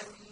Gracias.